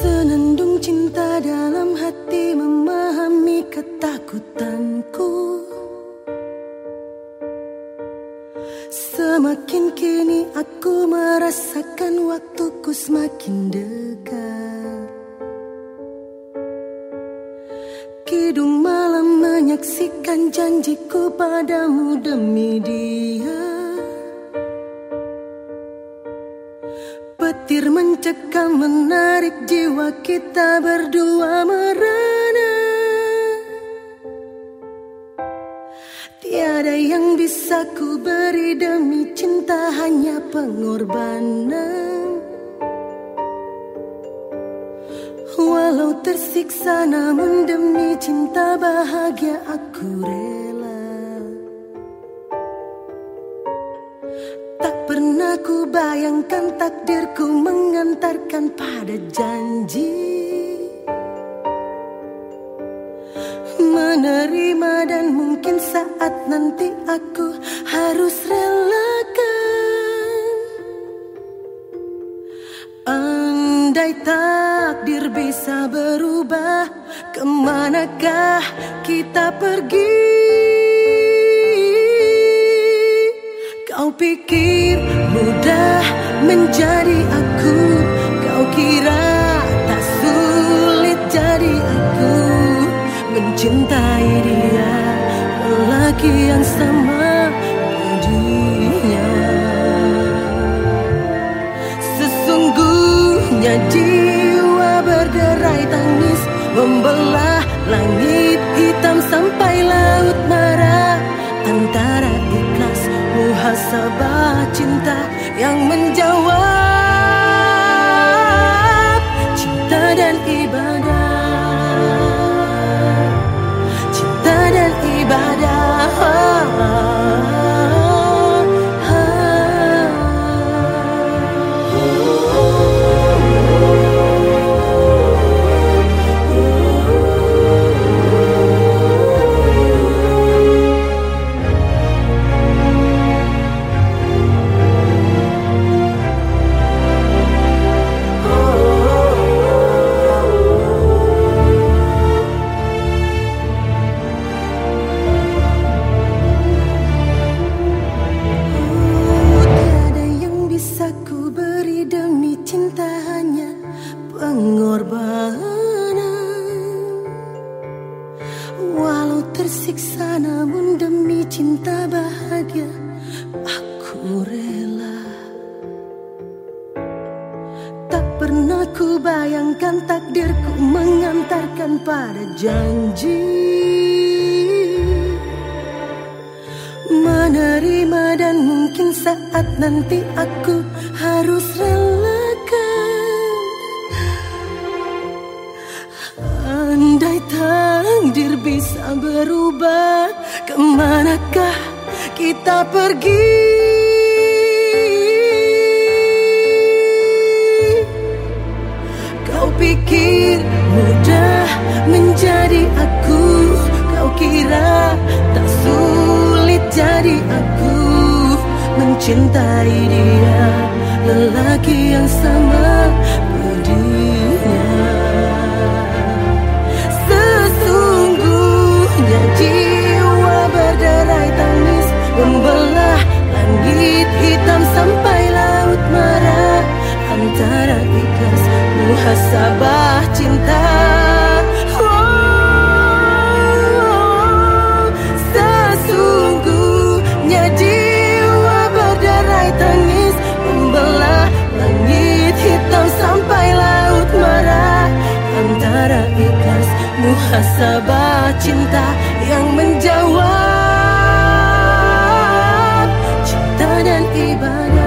Senandung cinta dalam hati memahami ketakutanku aku merasakan waktuku semakin dekat. Kidung malam menyaksikan janjiku padamu demi dia. Petir mencekam menarik jiwa kita berdua merana Tiada yang bisa ku beri demi cinta hanya pengorbanan. Walau tersiksa namun demi cinta bahagia aku rela. Tak pernah ku bayangkan takdirku mengantarkan pada janji saat nanti aku harus relakan. Andai takdir bisa berubah Ke manakah kita pergi? Kau pikir mudah menjadi aku? Kau kira Sama padinya Sesungguhnya jiwa berderai tangis Membelah langit hitam sampai laut marah Antara ikhlas muhasabah cinta yang menjawab Walau tersiksa namun demi cinta bahagia aku rela. Tak pernah ku bayangkan takdirku mengantarkan pada janji. Menerima dan mungkin saat nanti aku harus kita pergi. Kau pikir mudah menjadi aku? Kau kira tak sulit jadi aku? Mencintai dia Lelaki yang sama muhasabah cinta. Oh, Sesungguhnya jiwa berderai tangis Membelah langit hitam sampai laut marah Antara ikhlas muhasabah cinta Yang menjawab cinta dan ibadah.